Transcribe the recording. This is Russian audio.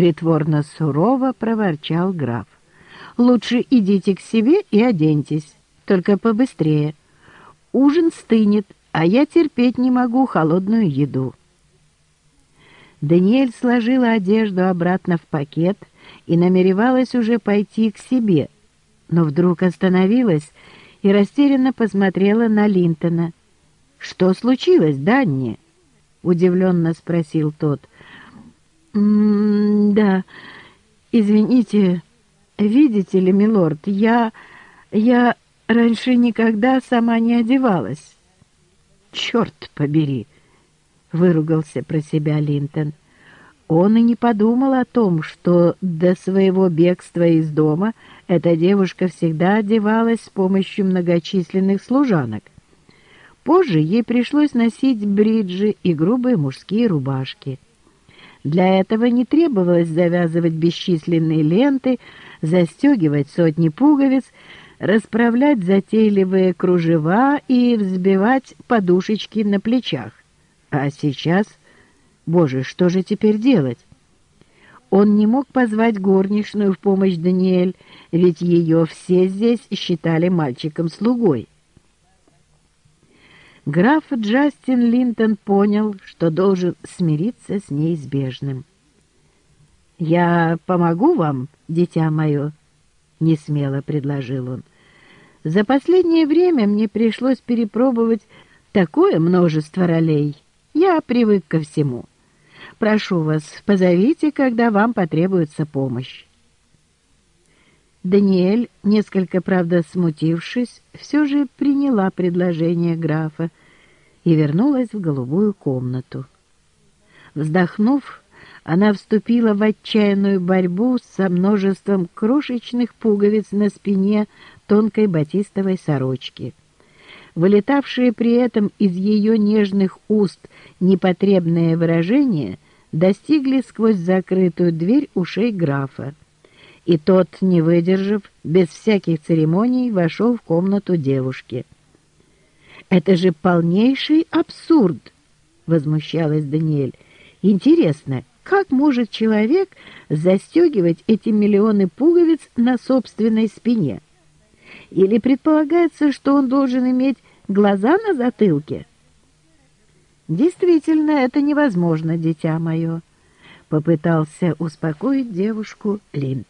Притворно сурово проворчал граф. «Лучше идите к себе и оденьтесь, только побыстрее. Ужин стынет, а я терпеть не могу холодную еду». Даниэль сложила одежду обратно в пакет и намеревалась уже пойти к себе, но вдруг остановилась и растерянно посмотрела на Линтона. «Что случилось, Данни?» — удивленно спросил тот. «М «Да, извините, видите ли, милорд, я... я раньше никогда сама не одевалась». «Черт побери!» — выругался про себя Линтон. Он и не подумал о том, что до своего бегства из дома эта девушка всегда одевалась с помощью многочисленных служанок. Позже ей пришлось носить бриджи и грубые мужские рубашки. Для этого не требовалось завязывать бесчисленные ленты, застегивать сотни пуговиц, расправлять затейливые кружева и взбивать подушечки на плечах. А сейчас, боже, что же теперь делать? Он не мог позвать горничную в помощь Даниэль, ведь ее все здесь считали мальчиком-слугой. Граф Джастин Линтон понял, что должен смириться с неизбежным. «Я помогу вам, дитя мое?» — несмело предложил он. «За последнее время мне пришлось перепробовать такое множество ролей. Я привык ко всему. Прошу вас, позовите, когда вам потребуется помощь». Даниэль, несколько, правда, смутившись, все же приняла предложение графа и вернулась в голубую комнату. Вздохнув, она вступила в отчаянную борьбу со множеством крошечных пуговиц на спине тонкой батистовой сорочки. Вылетавшие при этом из ее нежных уст непотребные выражения достигли сквозь закрытую дверь ушей графа и тот, не выдержав, без всяких церемоний вошел в комнату девушки. «Это же полнейший абсурд!» — возмущалась Даниэль. «Интересно, как может человек застегивать эти миллионы пуговиц на собственной спине? Или предполагается, что он должен иметь глаза на затылке?» «Действительно, это невозможно, дитя мое», — попытался успокоить девушку Линд.